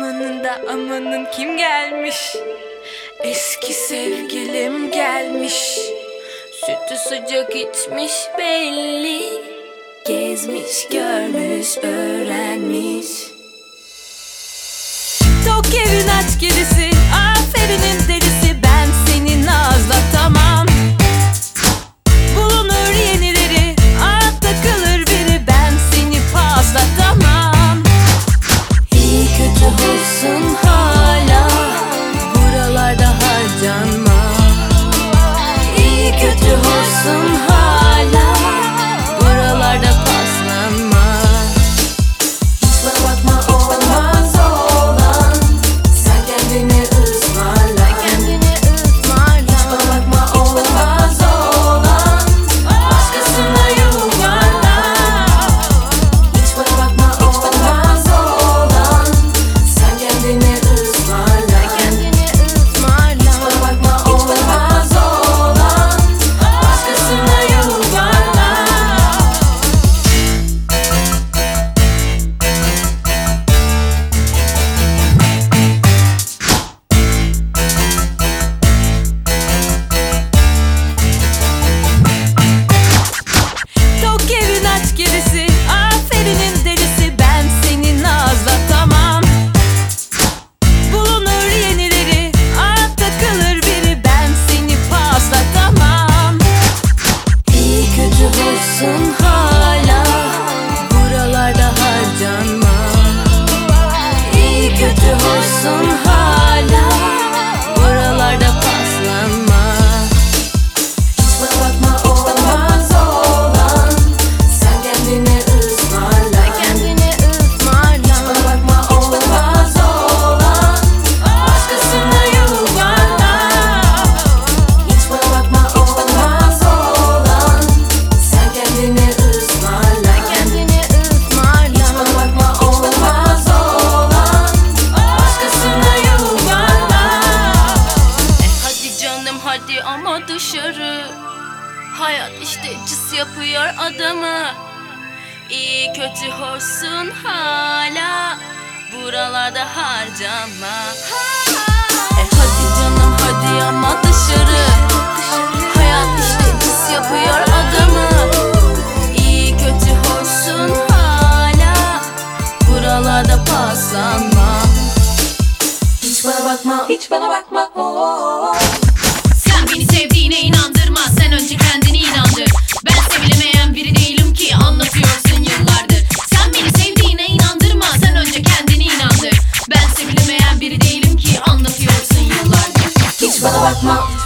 Amanın da amanın kim gelmiş? Eski sevgilim gelmiş. Sütü sıcak içmiş belli. Gezmiş, görmüş, öğrenmiş. Tok evin aç gerisi Aferinin derisi musun hala Buralarda harcanma. İyi kötü hoşsun Hayat işte cıs yapıyor adamı. İyi kötü hoşsun hala. Buralarda harcama. E hadi canım hadi ama dışarı. Hayat işte cıs yapıyor adamı. İyi kötü hoşsun hala. Buralarda paslanma. Hiç bana bakma Hiç bana bakma. oh, oh, oh. Solo Wet Mop.